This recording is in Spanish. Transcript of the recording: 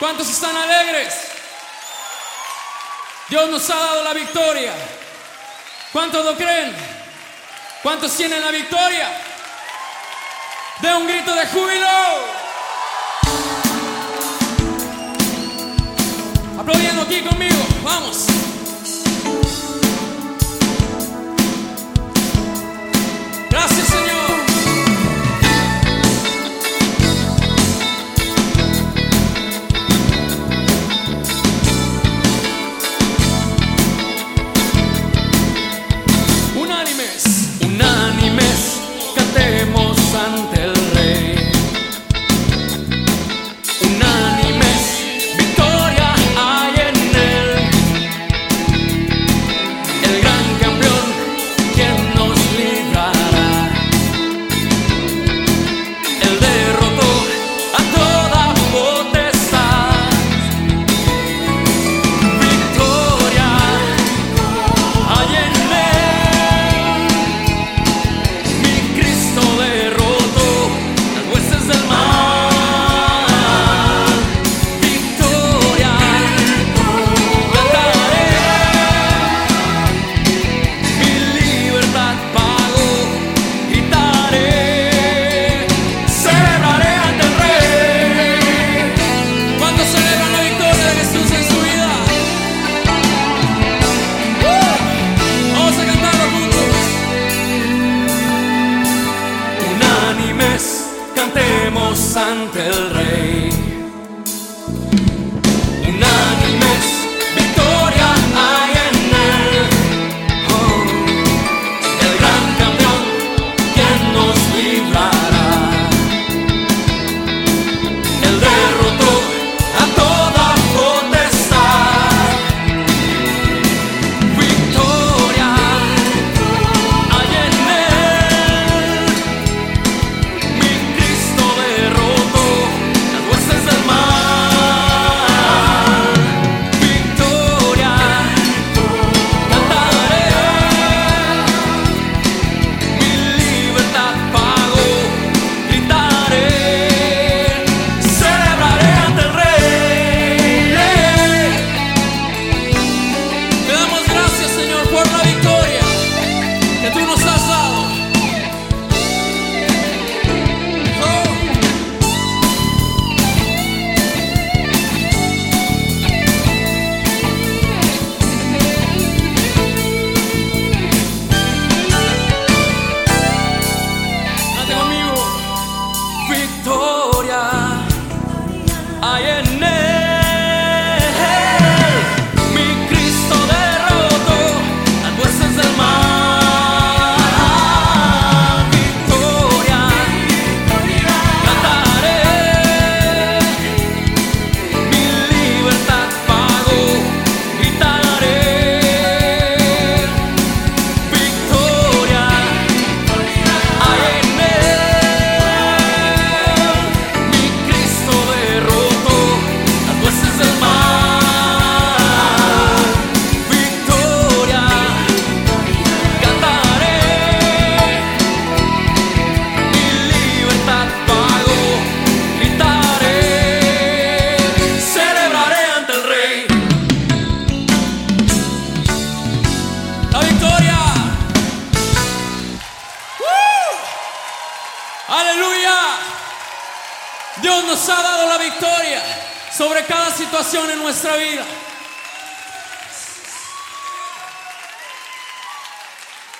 ¿Cuántos están alegres? Dios nos ha dado la victoria. ¿Cuántos lo creen? ¿Cuántos tienen la victoria? De un grito de júbilo. Aplaudiendo aquí conmigo. Vamos. ante el Rey. Yeah. Dios nos ha dado la victoria sobre cada situación en nuestra vida.